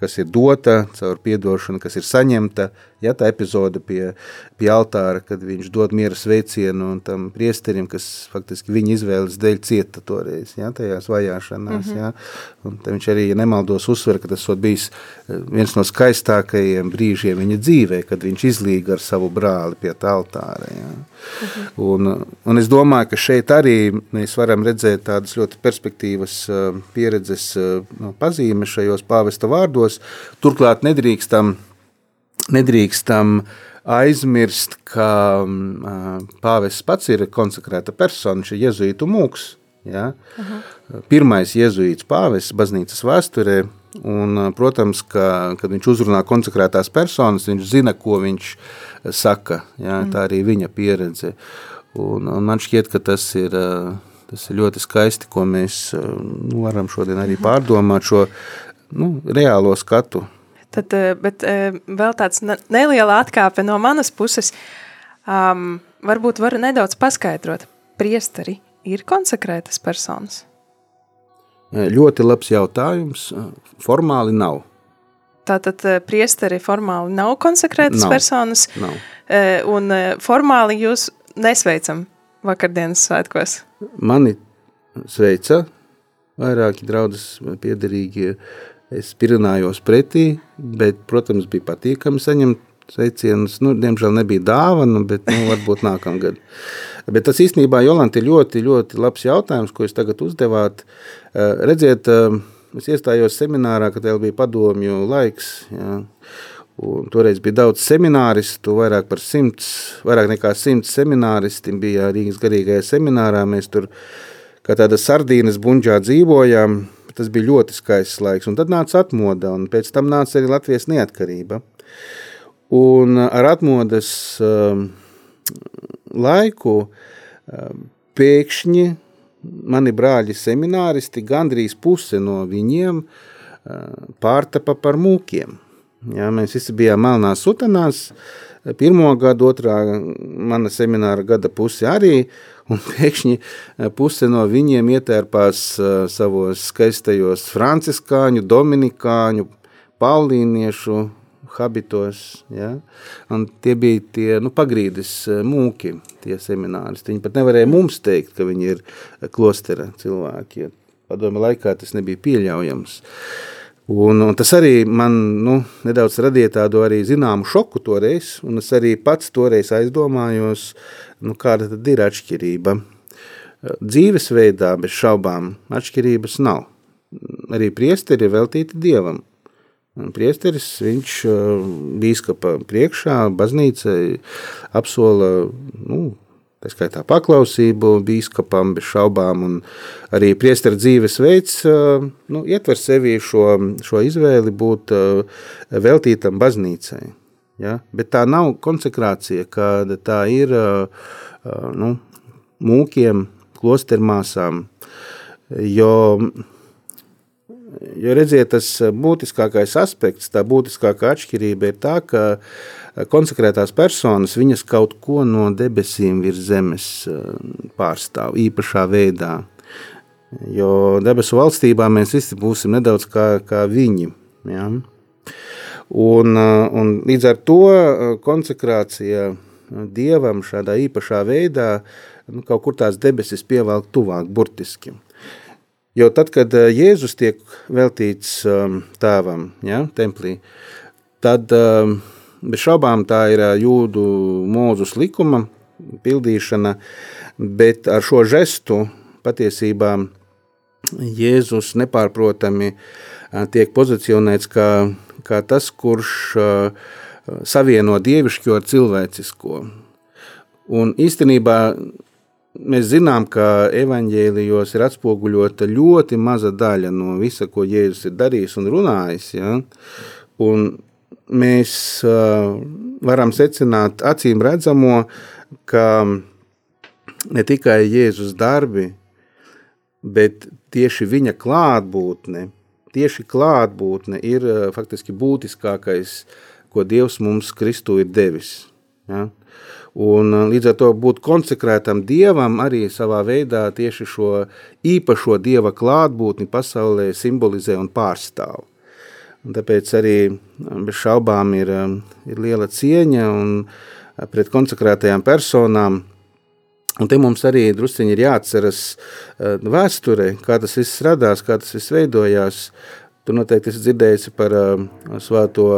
kas ir dota, caur piedošanu, kas ir saņemta, Ja, tā epizode pie, pie altāra, kad viņš dod miera sveicienu tam priesterim, kas faktiski viņa izvēles dēļ cieta toreiz, ja, tajās vajāšanās. Mm -hmm. ja. Un viņš arī, ja nemaldos, uzsver, ka tas bijis eh, viens no skaistākajiem brīžiem viņa dzīvē, kad viņš izlīga ar savu brāli pie tā altāra. Ja. Mm -hmm. un, un es domāju, ka šeit arī mēs varam redzēt tādas ļoti perspektīvas eh, pieredzes eh, no, pazīmes šajos pāvesta vārdos. Turklāt nedrīkstam nedrīkstam aizmirst, ka uh, pāvests pats ir konsekrēta persona, šī jezuītu mūks. Ja? -huh. Pirmais jezuīts pāvests baznīcas vēsturē, un, protams, ka, kad viņš uzrunā konsekrētās personas, viņš zina, ko viņš saka. Ja? Tā arī viņa pieredze. Un, un man šķiet, ka tas ir, tas ir ļoti skaisti, ko mēs nu, varam šodien arī pārdomāt šo nu, reālo skatu Tad, bet vēl tāds neliela atkāpe no manas puses. Um, varbūt var nedaudz paskaidrot, priesteri ir konsekrētas personas? Ļoti labs jautājums. Formāli nav. Tātad priesteri formāli nav konsekrētas nav. personas, nav. un formāli jūs nesveicam vakardienas svētkos? Mani sveica vairāki draudzes piederīgie Es pirinājos pretī, bet, protams, bija patīkami saņemt sveicienus. Nu, diemžēl nebija dāvana, bet nu, varbūt nākamgad. Bet tas īstenībā, Jolanta, ir ļoti, ļoti labs jautājums, ko jūs tagad uzdevāt. Eh, redziet, eh, es iestājos seminārā, kad vēl bija padomju laiks. Jā. Un toreiz bija daudz semināristu, vairāk simts, vairāk nekā simts semināristi bija Rīgas garīgajā seminārā. Mēs tur kā tāda sardīnas buņģā dzīvojām. Tas bija ļoti skaists laiks, un tad nāca atmoda, un pēc tam nāca arī Latvijas neatkarība. Un ar atmodas uh, laiku uh, pēkšņi mani brāļi semināristi, gandrīz puse no viņiem uh, pārtapa par mūkiem. Ja, mēs visi bijām melnās sutanās, pirmo gadu, otrā mana semināra gada pusi arī, un pēkšņi eh, puse no viņiem ietērpās eh, savos skaistajos franciskāņu, dominikāņu, paulīniešu, habitos. Ja? Un tie bija tie nu, pagrīdes mūki, tie semināristi. Viņi pat nevarēja mums teikt, ka viņi ir klostera cilvēki. Ja padomu laikā tas nebija pieļaujams. Un, un tas arī man nu, nedaudz radīja tādu arī zināmu šoku toreiz, un es arī pats toreiz aizdomājos, nu, kāda tad ir atšķirība. Dzīvesveidā bez šaubām atšķirības nav. Arī priesteri ir veltīti Dievam. Priesteris, viņš bīskapa priekšā, baznīcai apsola, nu, tā skaitā paklausību bīskapam bez šaubām, un arī priestera dzīvesveids nu, ietver sevī šo, šo izvēli būt veltītam baznīcai. Ja? Bet tā nav konsekrācija, kāda tā ir nu, mūkiem, klostermāsām, jo Jo redziet, tas būtiskākais aspekts, tā būtiskākā atšķirība ir tā, ka konsekrētās personas, viņas kaut ko no debesīm virs zemes eh, pārstāv īpašā veidā. Jo debesu valstībā mēs visi būsim nedaudz kā, kā viņi. Ja? Un, eh, un līdz ar to eh, konsekrācija dievam šādā īpašā veidā nu, kaut kur tās debesis pievelk tuvāk, burtiski. Jo tad, kad Jēzus tiek veltīts tēvam, ja, templī, tad Bez šaubām tā ir jūdu mūzus likuma pildīšana, bet ar šo žestu patiesībā Jēzus nepārprotami tiek pozicionēts kā, kā tas, kurš savieno dievišķo ar cilvēcisko. Un īstenībā mēs zinām, ka evaņģēlijos ir atspoguļota ļoti maza daļa no visa, ko Jēzus ir darījis un runājis. Ja? Un mēs varam secināt acīm redzamo, ka ne tikai Jēzus darbi, bet tieši viņa klātbūtne, tieši klātbūtne ir faktiski būtiskākais, ko Dievs mums Kristu ir devis. Ja? Un līdz ar to būt konsekrētam Dievam arī savā veidā tieši šo īpašo Dieva klātbūtni pasaulē simbolizē un pārstāv. Tāpēc arī bez šaubām ir, ir liela cieņa un pret konsekrētajām personām. Un te mums arī drusciņi ir jāatceras vēsture, kā tas viss radās, kā tas viss veidojās. Tu noteikti esi dzirdējis par svēto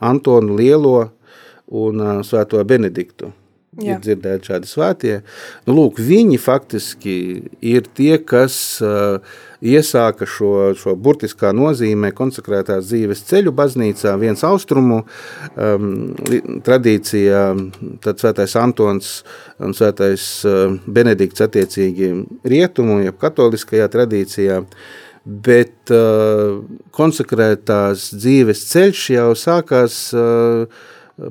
Antonu Lielo un svēto Benediktu. Jā. ir dzirdēti šādi svētie. Nu, lūk, viņi faktiski ir tie, kas uh, iesāka šo, šo burtiskā nozīmē konsekrētās dzīves ceļu baznīcā, viens austrumu um, tradīcijā, tad svētais Antons un svētais uh, Benedikts attiecīgi rietumu, jeb katoliskajā tradīcijā, bet uh, konsekrētās dzīves ceļš jau sākās uh,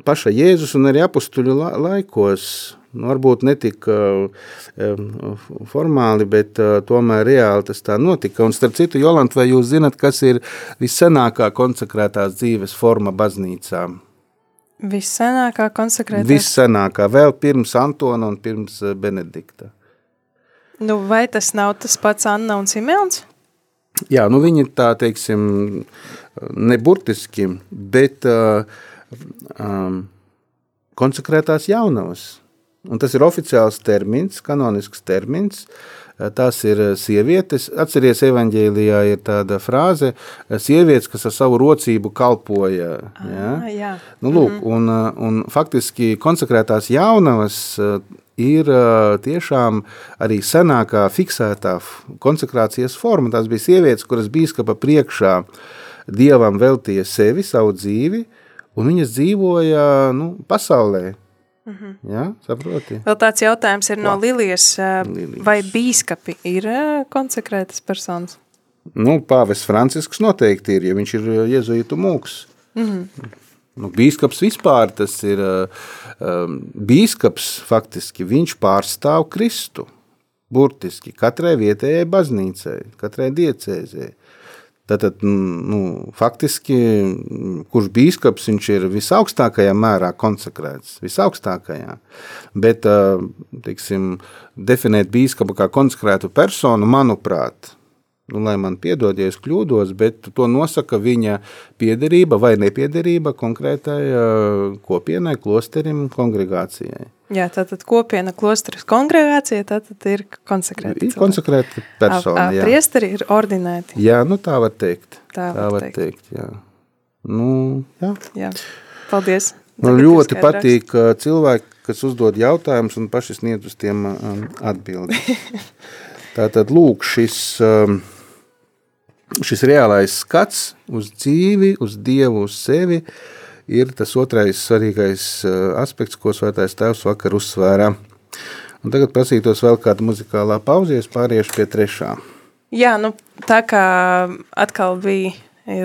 paša Jēzus un arī apustuļu laikos, varbūt ne tik uh, formāli, bet uh, tomēr reāli tas tā notika. Un starp citu, Jolant, vai jūs zinat, kas ir vissenākā konsekrētās dzīves forma baznīcā? Vissenākā konsekrētā? Vissenākā, vēl pirms Antona un pirms Benedikta. Nu, vai tas nav tas pats Anna un Simeons? Jā, nu viņi tā, teiksim, neburtiski, bet uh, um, konsekrētās jaunavas. Un tas ir oficiāls termins, kanonisks termins. Uh, tās ir uh, sievietes. Atcerieties, evanģēlijā ir tāda frāze, uh, sievietes, kas ar savu rocību kalpoja. Ja? Ah, jā. nu, lūk, mm un, un faktiski konsekrētās jaunavas ir tiešām arī senākā fiksētā konsekrācijas forma. Tās bija sievietes, kuras bīskapa priekšā dievam veltīja sevi, savu dzīvi, un viņas dzīvoja nu, pasaulē. -hmm. ja, saproti? Vēl tāds jautājums ir no Lilijas. Lilijas. Vai bīskapi ir konsekrētas personas? Nu, pāvests Francisks noteikti ir, ja viņš ir jezuītu mūks. -hmm. Nu, bīskaps vispār tas ir, um, bīskaps faktiski, viņš pārstāv Kristu. Burtiski katrai vietējai baznīcai, katrai diecēzē. Tātad, nu, faktiski, kurš bīskaps viņš ir visaugstākajā mērā konsekrēts, visaugstākajā. Bet, teiksim, definēt bīskapu kā konsekrētu personu, manuprāt, nu, lai man piedod, ja es kļūdos, bet to nosaka viņa piederība vai nepiederība konkrētai uh, kopienai, klosterim, kongregācijai. Jā, tātad kopiena klosteris kongregācija, tātad ir konsekrēta. Ir konsekrēta persona, jā. Priesteri ir ordinēti. Jā, nu tā var teikt. Tā tā var var teikt. teikt, jā. Nu, jā. Jā, paldies. Man Tagad ļoti patīk cilvēki, kas uzdod jautājumus un paši sniedz uz tiem atbildi. Tātad, lūk, šis, um, šis reālais skats uz dzīvi, uz Dievu, uz sevi ir tas otrais svarīgais uh, aspekts, ko svētais tēvs vakar uzsvērā. Un tagad prasītos vēl kāda muzikālā pauzies, pāriešu pie trešā. Jā, nu tā kā atkal bija e,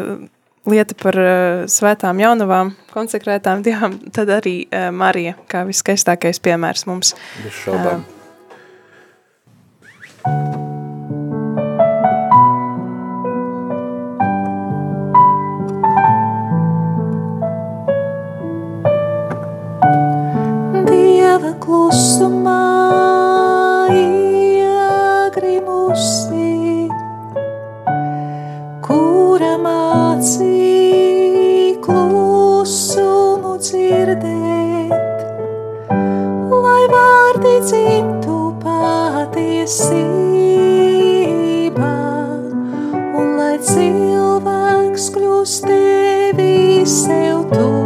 lieta par e, svētām jaunavām, konsekrētām dievām, tad arī Marija kā viskaistākais piemērs mums. Bez šaubām. Dieva klusumā iegrimusi, kura mācī klusumu dzirdēt, lai vārdi dzimtu patiesībā, un lai cilvēks kļūst tevi sev tuvs.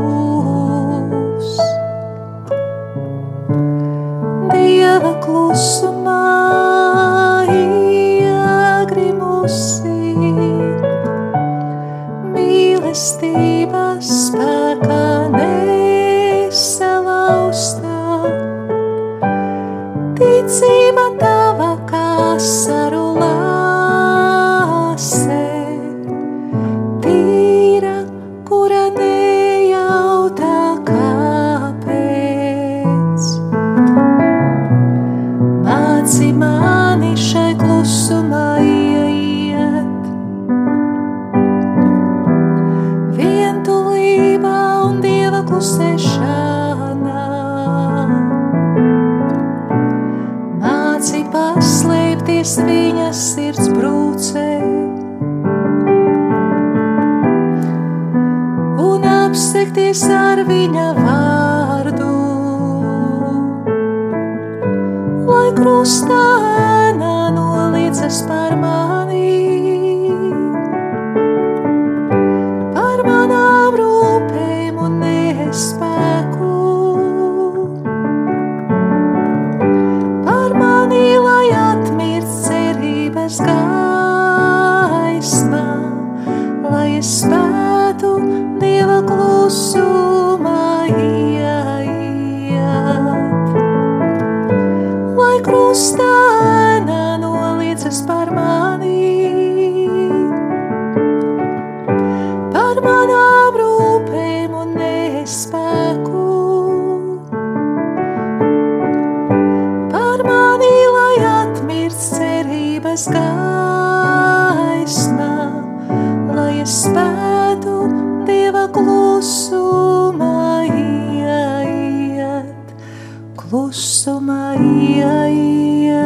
The bus. Klusumā ieiet.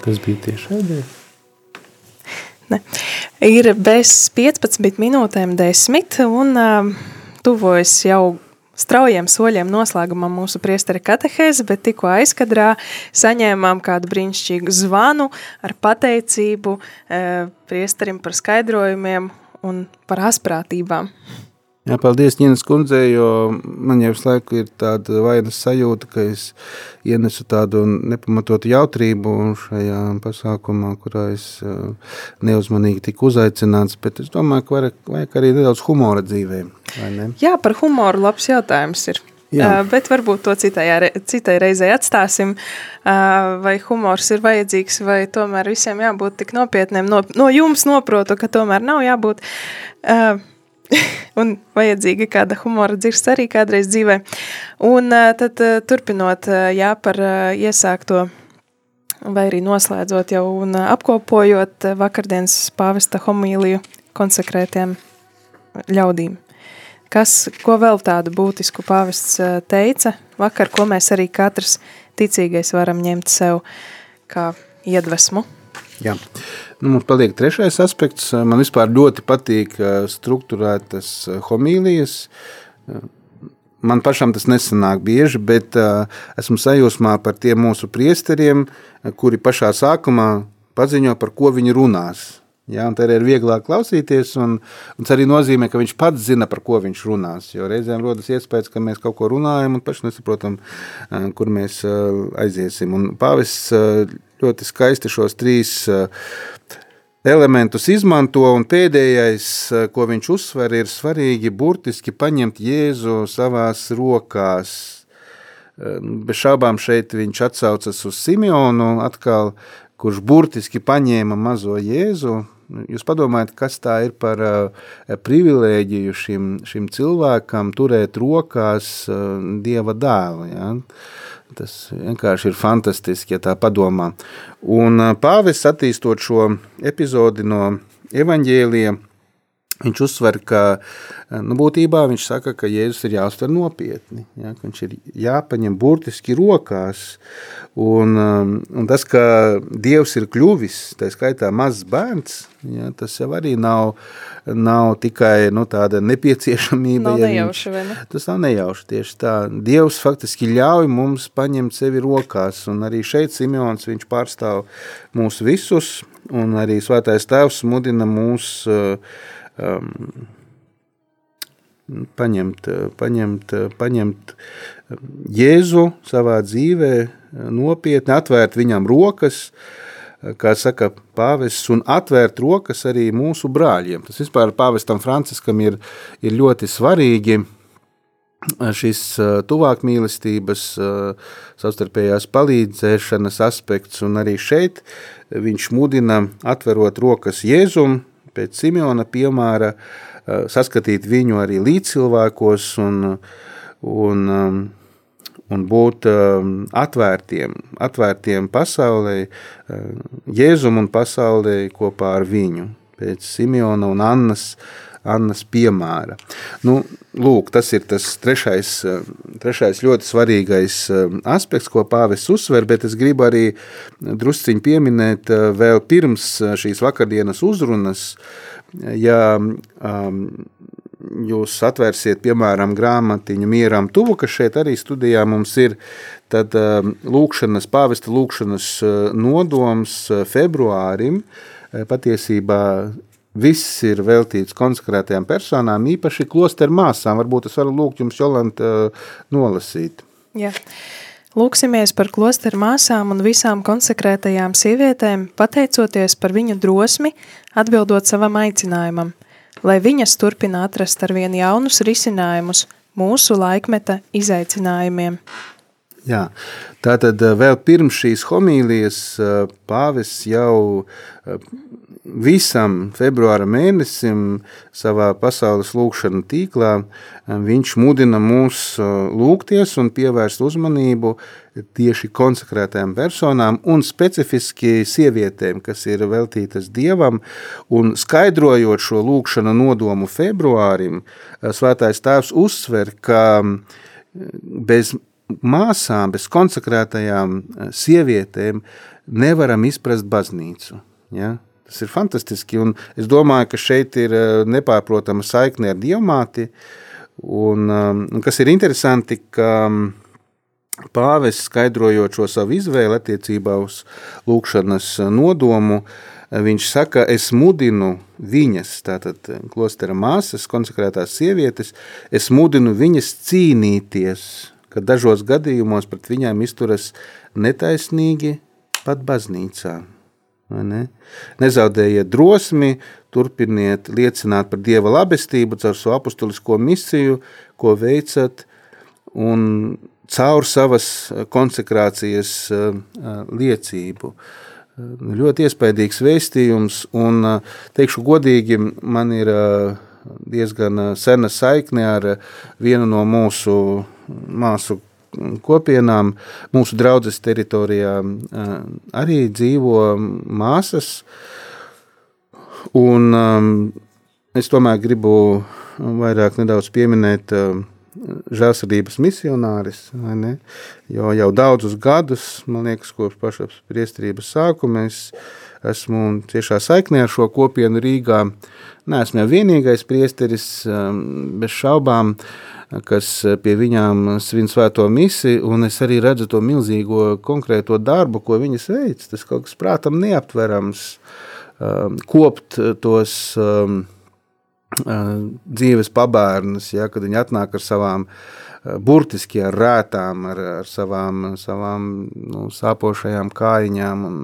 Tas bija tieši ēdē. Ne. Ir bez 15 minūtēm 10 un uh, tuvojas jau straujiem soļiem noslēgumam mūsu priesteri katehēzi, bet tikko aizkadrā saņēmām kādu brīnišķīgu zvanu ar pateicību priesterim par skaidrojumiem un par asprātībām. Jā, paldies, Ņēnas kundzei, jo man jau visu laiku ir tāda vainas sajūta, ka es ienesu tādu nepamatotu jautrību šajā pasākumā, kurā es uh, neuzmanīgi tiku uzaicināts, bet es domāju, ka vajag, vajag arī nedaudz humora dzīvē, vai ne? Jā, par humoru labs jautājums ir. Jā. Uh, bet varbūt to citai, citai reizei atstāsim. Uh, vai humors ir vajadzīgs, vai tomēr visiem jābūt tik nopietniem. No, no jums noprotu, ka tomēr nav jābūt. Uh, un vajadzīga kāda humora dzirsts arī kādreiz dzīvē. Un uh, tad uh, turpinot uh, jā, par uh, iesākto vai arī noslēdzot jau un uh, apkopojot uh, vakardienas pāvesta homīliju konsekrētiem ļaudīm. Kas, ko vēl tādu būtisku pāvests uh, teica vakar, ko mēs arī katrs ticīgais varam ņemt sev kā iedvesmu? Jā. Nu, mums paliek trešais aspekts. Man vispār ļoti patīk struktūrētas homīlijas. Man pašam tas nesanāk bieži, bet esmu sajūsmā par tiem mūsu priesteriem, kuri pašā sākumā paziņo, par ko viņi runās. Ja, tā ir vieglāk klausīties, un, un tas arī nozīmē, ka viņš pats zina, par ko viņš runās. Jo reizēm rodas iespējas, ka mēs kaut ko runājam, un paši nesaprotam, kur mēs aiziesim. Un pāvests ļoti skaisti šos trīs elementus izmanto, un pēdējais, ko viņš uzsver, ir svarīgi burtiski paņemt Jēzu savās rokās. Bez šaubām šeit viņš atsaucas uz Simeonu, atkal, kurš burtiski paņēma mazo Jēzu. Jūs padomājat, kas tā ir par uh, privilēģiju šim, šim cilvēkam turēt rokās uh, Dieva dēlu. Ja? Tas vienkārši ir fantastiski, ja tā padomā. Un pāvis attīstot šo epizodi no evaņģēlija, viņš uzsver, ka nu, būtībā viņš saka, ka Jēzus ir jāuztver nopietni, ja, ka viņš ir jāpaņem burtiski rokās. Un, un tas, ka Dievs ir kļuvis, tā skaitā mazs bērns, ja, tas jau arī nav nav tikai nu, tāda nepieciešamība. Nav ja nejauši, viņš, ne? Tas nav nejauši tieši tā. Dievs faktiski ļauj mums paņemt sevi rokās, un arī šeit Simons viņš pārstāv mūs visus, un arī svētais tēvs mudina mūs um, paņemt, paņemt, paņemt Jēzu savā dzīvē nopietni, atvērt viņam rokas, uh, kā saka pāvests, un atvērt rokas arī mūsu brāļiem. Tas vispār pāvestam Franciskam ir, ir ļoti svarīgi šis tuvāk mīlestības, savstarpējās palīdzēšanas aspekts, un arī šeit viņš mudina atverot rokas Jēzum, pēc Simeona piemēra, saskatīt viņu arī līdzcilvēkos un, un un būt um, atvērtiem, atvērtiem pasaulē, uh, Jēzum un pasaulē kopā ar viņu, pēc Simeona un Annas, Annas piemēra. Nu, lūk, tas ir tas trešais, uh, trešais ļoti svarīgais um, aspekts, ko pāvis uzsver, bet es gribu arī drusciņ pieminēt uh, vēl pirms šīs vakardienas uzrunas, ja um, jūs atvērsiet, piemēram, grāmatiņu mieram tuvu, kas šeit arī studijā mums ir, tad um, lūkšanas, pāvesta lūkšanas nodoms februārim patiesībā viss ir veltīts konsekrētajām personām, īpaši klosteru māsām. Varbūt es varu lūgt jums, Jolanta, nolasīt. Jā. Lūksimies par klosteru māsām un visām konsekrētajām sievietēm, pateicoties par viņu drosmi, atbildot savam aicinājumam – lai viņas turpina atrast ar vien jaunus risinājumus mūsu laikmeta izaicinājumiem. Jā, tātad eh, vēl pirms šīs homīlijas eh, pāvis jau eh, visam februāra mēnesim savā pasaules lūkšanu tīklā viņš mudina mūs lūgties un pievērst uzmanību tieši konsekrētām personām un specifiski sievietēm, kas ir veltītas Dievam, un skaidrojot šo lūkšanu nodomu februārim, svētais tēvs uzsver, ka bez māsām, bez konsekrētajām sievietēm nevaram izprast baznīcu. Ja? Tas ir fantastiski, un es domāju, ka šeit ir nepārprotama saikne ar dievmāti, un, un kas ir interesanti, ka Pāvests skaidrojot šo savu izvēli attiecībā uz lūkšanas nodomu, viņš saka, es mudinu viņas, tātad klostera māsas, konsekrētās sievietes, es mudinu viņas cīnīties, ka dažos gadījumos pret viņām izturas netaisnīgi pat baznīcā. Ne? Nezaudējiet drosmi, turpiniet liecināt par Dieva labestību caur savu apustulisko misiju, ko veicat, un caur savas eh, konsekrācijas eh, eh, liecību. Ļoti iespaidīgs vēstījums, un teikšu godīgi, man ir diezgan sena saikne ar vienu no mūsu māsu kopienām. Mūsu draudzes teritorijā arī dzīvo māsas. Un es tomēr gribu vairāk pieminēt žēlsirdības misionāris. Jo jau daudzus gadus, man liekas, kopš pašas priesterības sākuma, es esmu ciešā saiknē ar šo kopienu Rīgā. Nē, esmu jau vienīgais priesteris, bez šaubām. Kas eh, pie viņām svin svēto misiju, un es arī redzu to milzīgo konkrēto darbu, ko viņas veic. Tas kaut kas prātam neaptverams, um, kopt tos uh, dzīves pabērnus, ja, kad viņi atnāk ar savām uh, burtiski ar rētām, ar, ar savām, savām nu, sāpošajām kājiņām un,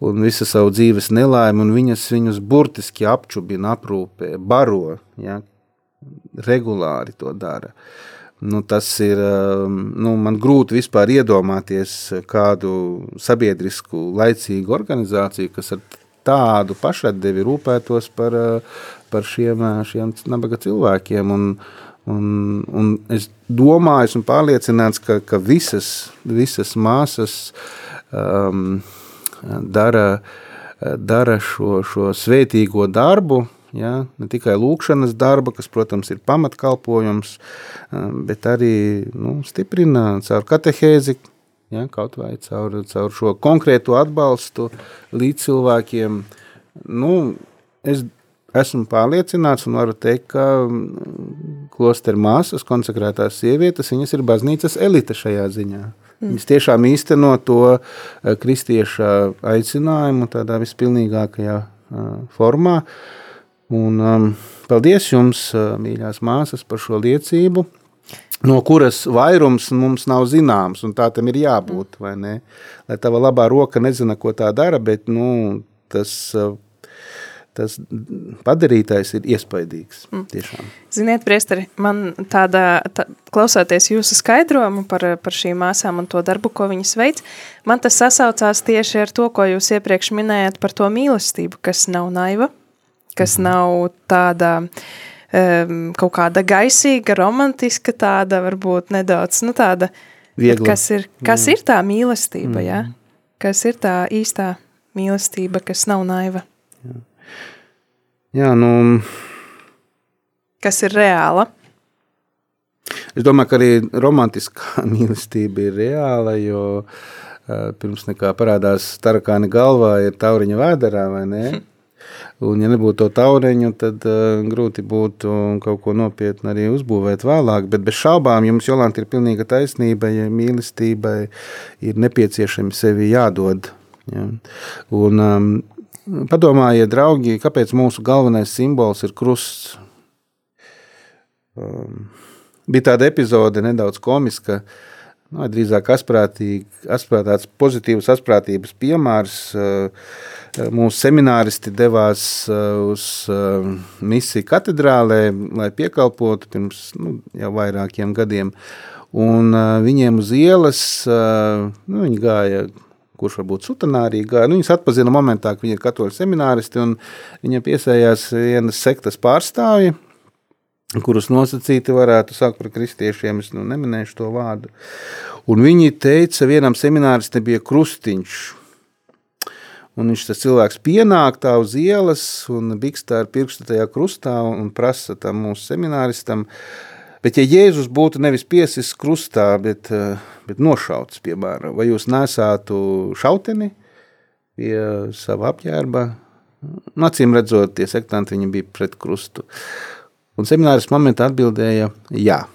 un visu savu dzīves nelaimi, un viņas viņus burtiski apčubina, aprūpē, baro, ja, regulāri to dara. Nu, tas ir um, nu, man grūti vispār iedomāties kādu sabiedrisku, laicīgu organizāciju, kas ar tādu pašatdevi rūpētos par, uh, par šiem, uh, šiem nabaga cilvēkiem. Un, un, un es domāju, esmu pārliecināts, ka, ka visas, visas māsas um, dara, dara šo, šo svētīgo darbu, Ja, ne tikai lūkšanas darba, kas, protams, ir pamatkalpojums, bet arī nu, stiprina caur katehēzi, ja, kaut vai caur, caur šo konkrēto atbalstu līdz cilvēkiem. Nu, es esmu pārliecināts un varu teikt, ka klosteru māsas, konsekrētās sievietes, viņas ir baznīcas elite šajā ziņā. Mm. Viņas tiešām īsteno to kristieša aicinājumu tādā vispilnīgākajā formā. Uh, Un, um, paldies jums, uh, mīļās māsas, par šo liecību, no kuras vairums mums nav zināms, un tā tam ir jābūt. Lai tava labā roka nezina, ko tā dara, bet nu, tas, tas padarītais ir iespaidīgs. Mm. Tiešām. Ziniet, priesteri, man tāda, tā, klausoties jūsu skaidrojumu par, par šīm māsām un to darbu, ko viņas veic, man tas sasaucās tieši ar to, ko jūs iepriekš minējat par to mīlestību, kas nav naiva, kas nav tāda um, kaut kāda gaisīga, romantiska, tāda varbūt nedaudz, nu tāda, Viegla. kas ir, kas mm. ir tā mīlestība, mm. ja? kas ir tā īstā mīlestība, kas nav naiva. Jā, nu... Kas ir reāla? Es domāju, ka arī romantiskā mīlestība ir reāla, jo pirms nekā parādās tarakāni galvā ir tauriņa vēderā, vai ne? Hm. Un, ja nebūtu to taureņu, tad uh, grūti būtu kaut ko nopietnu arī uzbūvēt vēlāk. Bet bez šaubām jums, Jolanta, ir pilnīga taisnība, ja mīlestībai ir nepieciešami sevi jādod. Ja? Un, um, padomājiet, draugi, kāpēc mūsu galvenais simbols ir krusts. Um, bija tāda epizode, nedaudz komiska, nu, drīzāk asprātīgs, pozitīvs asprātības piemērs. Uh, mūsu semināristi devās uh, uz uh, misiju katedrālē, lai piekalpotu pirms nu, jau vairākiem gadiem. Un uh, viņiem uz ielas nu, viņi gāja kurš varbūt sutanārī gāja. Nu, viņas atpazina momentā, ka viņi ir katoļu semināristi, un viņam piesējās vienas sektas pārstāvji, kurus nosacīti varētu sākt par kristiešiem, es nu neminēšu to vārdu. Un viņi teica, vienam semināristam bija krustiņš, Un viņš tas cilvēks pienāk tā uz ielas un bikstā ar pirkstu tajā krustā un prasa tam mūsu semināristam, bet ja Jēzus būtu nevis piesis krustā, bet, eh, bet nošauts, piemēram, vai jūs nesātu šauteni pie sava apģērba? Nu, acīm redzot, tie sektanti bija pret krustu. Un semināris momentā atbildēja jā.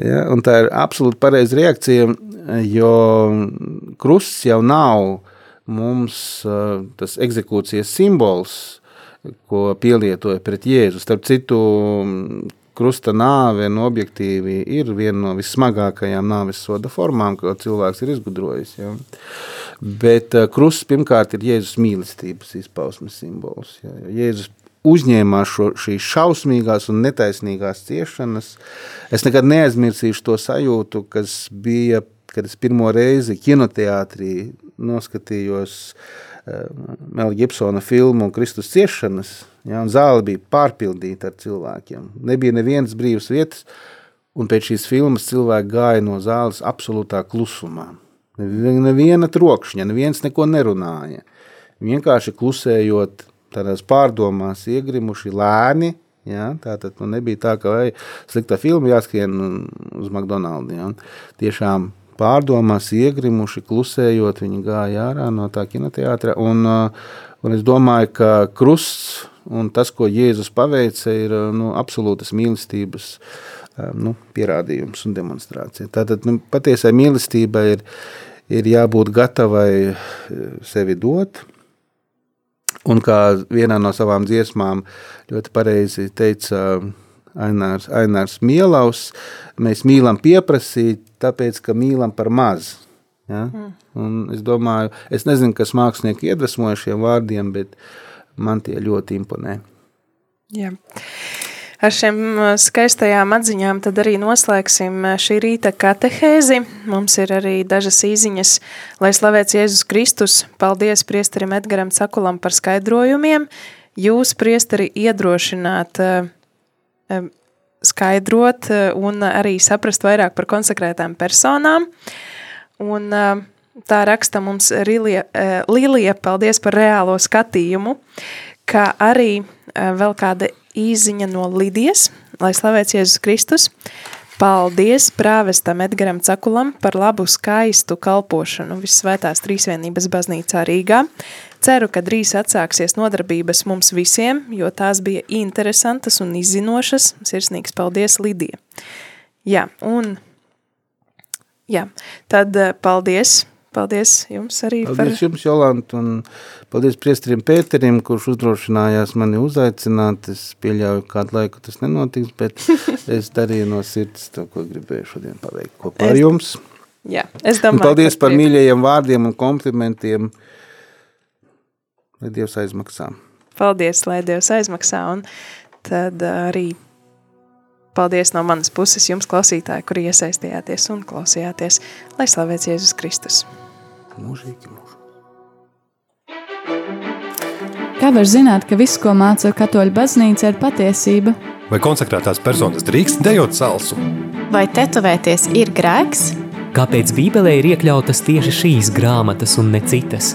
Ja, tā ir absolūti pareiza reakcija, jo krusts jau nav mums tas eksekūcijas simbols, ko pielietoja pret Jēzu. Starp citu, krusta nāve no objektīvi ir viena no vissmagākajām nāves soda formām, ko cilvēks ir izgudrojis. Ja. Bet krusts pirmkārt ir Jēzus mīlestības izpausmes simbols. Ja. Jēzus uzņēmās šo, šīs šausmīgās un netaisnīgās ciešanas. Es nekad neaizmirsīšu to sajūtu, kas bija, kad es pirmo reizi kinoteātrī noskatījos uh, Mela Gibsona filmu Kristus ciešanas, ja, un zāle bija pārpildīta ar cilvēkiem. Nebija nevienas brīvas vietas, Un pēc šīs filmas cilvēki gāja no zāles absolūtā klusumā. Neviena trokšņa, neviens neko nerunāja. Vienkārši klusējot, tādās pārdomās, iegrimuši lēni. Ja, tā tad nu, nebija tā, ka vai, slikta filma jāskrien uz McDonald's. Ja. Tiešām pārdomās, iegrimuši, klusējot, viņi gāja ārā no tā kinoteātra. Un, un es domāju, ka krusts un tas, ko Jēzus paveica, ir nu, absolūtas mīlestības nu, pierādījums un demonstrācija. Tātad nu, patiesai mīlestībai ir, ir jābūt gatavai sevi dot. Un kā vienā no savām dziesmām ļoti pareizi teica Ainārs, Ainārs Mielaus, mēs mīlam pieprasīt, tāpēc, ka mīlam par maz. Ja? Mm. Un es domāju, es nezinu, kas mākslinieki iedvesmoja šiem vārdiem, bet man tie ļoti imponē. Jā. Ar šiem skaistajām atziņām tad arī noslēgsim šī rīta katehēzi. Mums ir arī dažas īziņas, lai slavēts Jēzus Kristus. Paldies priesterim Edgaram Cakulam par skaidrojumiem. Jūs, priesteri, iedrošināt skaidrot un arī saprast vairāk par konsekrētām personām. Un tā raksta mums Lilija, Lilija, paldies par reālo skatījumu, kā arī vēl kāda īziņa no Lidijas, lai slavēts Jēzus Kristus. Paldies prāvestam Edgaram Cakulam par labu skaistu kalpošanu Visvētās Trīsvienības baznīcā Rīgā. Ceru, ka drīz atsāksies nodarbības mums visiem, jo tās bija interesantas un izzinošas. Sirsnīgs paldies, Lidija. Jā, un jā, tad paldies Paldies jums arī paldies par... jums, Jolanta, un paldies priesterim Pēterim, kurš uzdrošinājās mani uzaicināt. Es pieļauju, kādu laiku tas nenotiks, bet es darīju no sirds to, ko gribēju šodien paveikt kopā ar jums. Jā, es domāju. Un paldies par mīļajiem vārdiem un komplimentiem. Lai Dievs aizmaksā. Paldies, lai Dievs aizmaksā, un tad arī Paldies no manas puses jums, klausītāji, kuri iesaistījāties un klausījāties, lai slavēts Jēzus Kristus mūžīgi mūžīgi. Kā var zināt, ka viss, ko māca katoļu baznīca, ir patiesība? Vai konsekrētās personas drīkst dejot salsu? Vai tetovēties ir grēks? Kāpēc Bībelē ir iekļautas tieši šīs grāmatas un ne citas?